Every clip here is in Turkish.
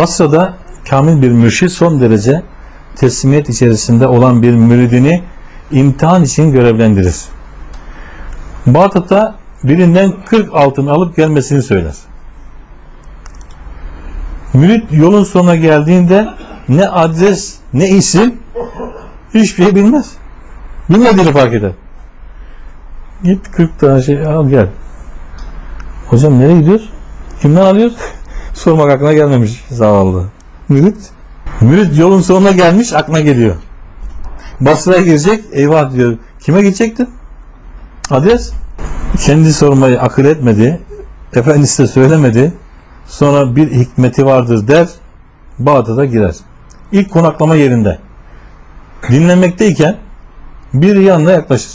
Basra'da kamil bir mürşit son derece teslimiyet içerisinde olan bir müridini imtihan için görevlendirir. Bağdat'ta birinden 40 altın alıp gelmesini söyler. Mürit yolun sonuna geldiğinde ne adres ne isim hiçbir şey bilmez. Bilmediğini fark eder. Git 40 tane şey al gel. Hocam nereye gidiyoruz? Kimden alıyoruz? Sormak aklına gelmemiş zavallı. Mürit. Mürit yolun sonuna gelmiş aklına geliyor. Basra'ya girecek. Eyvah diyor. Kime gidecektin? Adres. Kendi sormayı akıl etmedi. Efendisi de söylemedi. Sonra bir hikmeti vardır der. Bağdat'a girer. İlk konaklama yerinde. Dinlenmekteyken bir yanına yaklaşır.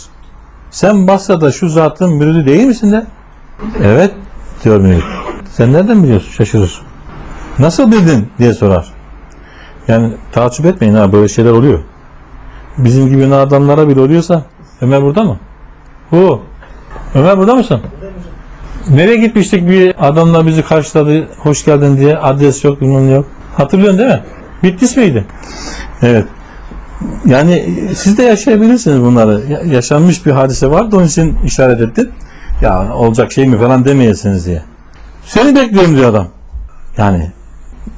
Sen Basra'da şu zatın müridi değil misin de? Evet diyor mürit. Sen nereden biliyorsun? Şaşırır. Nasıl bildin diye sorar. Yani takip etmeyin ha böyle şeyler oluyor. Bizim gibi adamlara bile oluyorsa Ömer burada mı? Hu. Ömer burada mısın? Nereye gitmiştik bir adamla bizi karşıladı hoş geldin diye adres yok bilmem yok. Hatırlıyorsun değil mi? Bitlis miydi? Evet. Yani siz de yaşayabilirsiniz bunları. Ya- Yaşanmış bir hadise vardı onun için işaret ettim. Ya olacak şey mi falan demeyesiniz diye. Seni bekliyorum diyor adam. Yani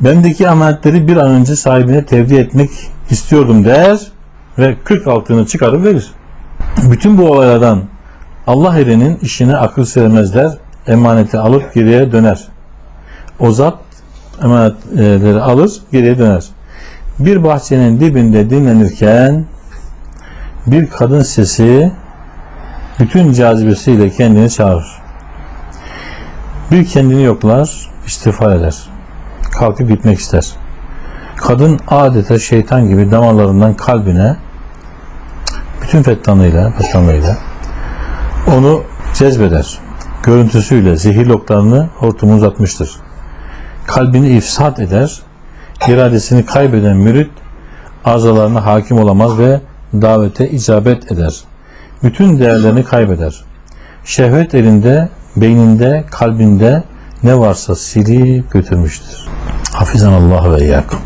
bendeki ameliyatları bir an önce sahibine tevdi etmek istiyordum der ve 40 altını çıkarıp verir. Bütün bu olaylardan Allah elinin işine akıl seremezler, emaneti alıp geriye döner. O zat emanetleri alır, geriye döner. Bir bahçenin dibinde dinlenirken bir kadın sesi bütün cazibesiyle kendini çağırır. Bir kendini yoklar, istiğfar eder. Kalkıp gitmek ister. Kadın adeta şeytan gibi damarlarından kalbine bütün fettanlığıyla, fettanlığıyla onu cezbeder. Görüntüsüyle zehirli oklarını hortumu uzatmıştır. Kalbini ifsat eder. İradesini kaybeden mürit arızalarına hakim olamaz ve davete icabet eder. Bütün değerlerini kaybeder. Şehvet elinde, beyninde, kalbinde ne varsa silip götürmüştür. Hafizan Allah ve iyyakum.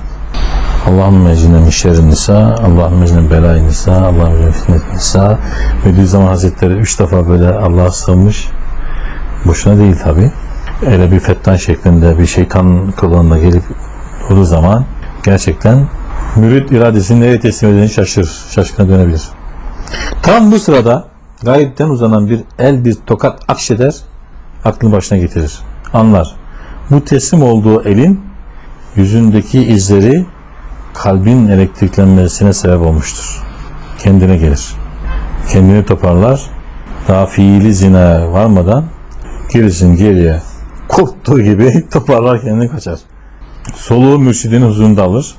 Allahümme ecine min şerrin nisa, Allahümme ecine belayı nisa, Allahümme ecine fitnet nisa. Bediüzzaman Hazretleri üç defa böyle Allah'a sığınmış. Boşuna değil tabi. Öyle bir fettan şeklinde bir şeytan kılığında gelip olduğu zaman gerçekten mürit iradesini nereye teslim edeceğini şaşırır. Şaşkına dönebilir. Tam bu sırada gayipten uzanan bir el bir tokat akşeder, aklını başına getirir. Anlar. Bu teslim olduğu elin yüzündeki izleri kalbin elektriklenmesine sebep olmuştur. Kendine gelir. Kendini toparlar. Daha fiili zina varmadan gerisin geriye korktuğu gibi toparlar kendini kaçar. Soluğu mürşidin huzurunda alır.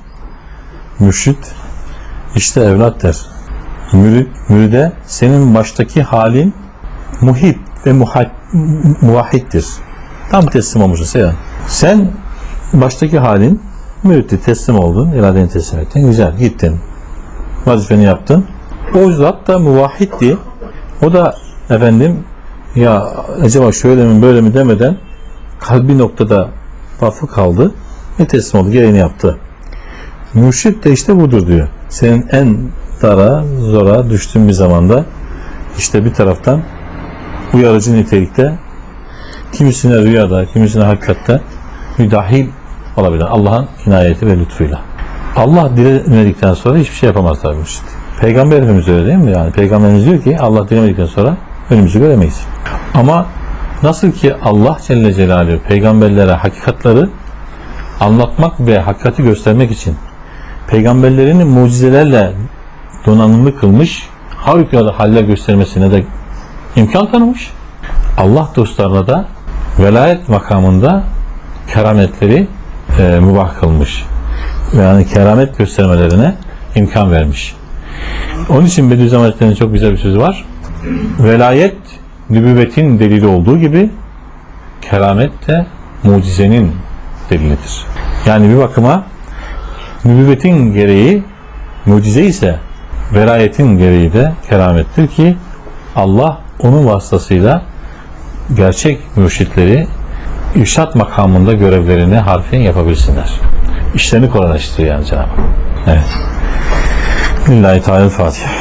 Mürşit işte evlat der. Mürid, müride senin baştaki halin muhib ve muhak, muvahhiddir. Tam teslim olmuşsun sen. Sen baştaki halin müritti teslim oldun, iradeni teslim ettin. Güzel gittin. Vazifeni yaptın. O zat da muvahhiddi. O da efendim ya acaba şöyle mi böyle mi demeden kalbi noktada vakfı kaldı ve teslim oldu. Gereğini yaptı. Mürşit de işte budur diyor. Senin en dara, zora düştüğün bir zamanda işte bir taraftan uyarıcı nitelikte kimisine rüyada, kimisine hakikatte müdahil olabilir. Allah'ın inayeti ve lütfuyla. Allah dilemedikten sonra hiçbir şey yapamaz tabii mürşit. Peygamber öyle değil mi? Yani Peygamberimiz diyor ki Allah dilemedikten sonra önümüzü göremeyiz. Ama nasıl ki Allah Celle Celaluhu peygamberlere hakikatları anlatmak ve hakikati göstermek için peygamberlerini mucizelerle donanımlı kılmış, harikulade haller göstermesine de imkan tanımış. Allah dostlarına da velayet makamında kerametleri e, mübah kılmış. Yani keramet göstermelerine imkan vermiş. Onun için Bediüzzaman Hazretleri'nin çok güzel bir sözü var. Velayet nübüvvetin delili olduğu gibi keramet de mucizenin delilidir. Yani bir bakıma nübüvvetin gereği mucize ise velayetin gereği de keramettir ki Allah onun vasıtasıyla gerçek mürşitleri irşat makamında görevlerini harfiyen yapabilsinler. işlerini kolaylaştırıyor yani Cenab-ı Hak. Evet. Lillahi Teala Fatiha.